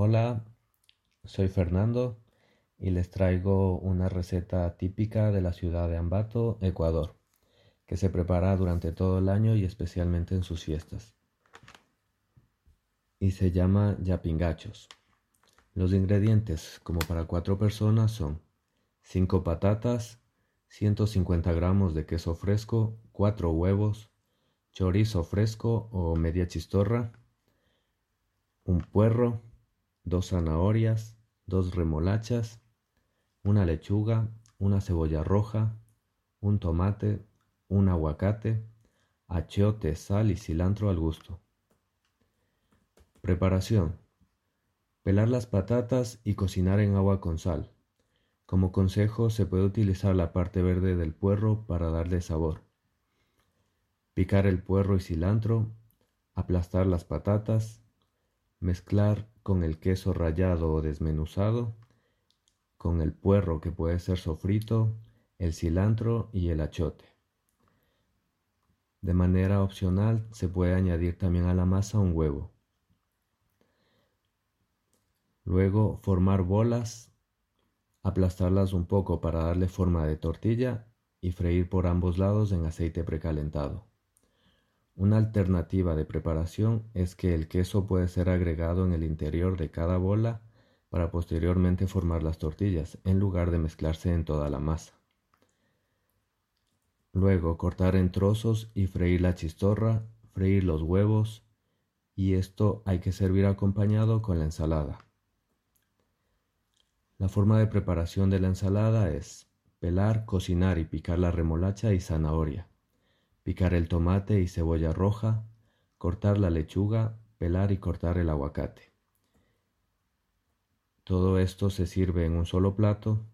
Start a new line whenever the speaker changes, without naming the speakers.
Hola, soy Fernando y les traigo una receta típica de la ciudad de Ambato, Ecuador, que se prepara durante todo el año y especialmente en sus fiestas. Y se llama yapingachos. Los ingredientes, como para cuatro personas, son 5 patatas, 150 gramos de queso fresco, 4 huevos, chorizo fresco o media chistorra, un puerro, dos zanahorias, dos remolachas, una lechuga, una cebolla roja, un tomate, un aguacate, achiote, sal y cilantro al gusto. Preparación. Pelar las patatas y cocinar en agua con sal. Como consejo se puede utilizar la parte verde del puerro para darle sabor. Picar el puerro y cilantro, aplastar las patatas, mezclar con el queso rallado o desmenuzado, con el puerro que puede ser sofrito, el cilantro y el achote. De manera opcional se puede añadir también a la masa un huevo. Luego formar bolas, aplastarlas un poco para darle forma de tortilla y freír por ambos lados en aceite precalentado. Una alternativa de preparación es que el queso puede ser agregado en el interior de cada bola para posteriormente formar las tortillas en lugar de mezclarse en toda la masa. Luego cortar en trozos y freír la chistorra, freír los huevos y esto hay que servir acompañado con la ensalada. La forma de preparación de la ensalada es pelar, cocinar y picar la remolacha y zanahoria picar el tomate y cebolla roja, cortar la lechuga, pelar y cortar el aguacate. Todo esto se sirve en un solo plato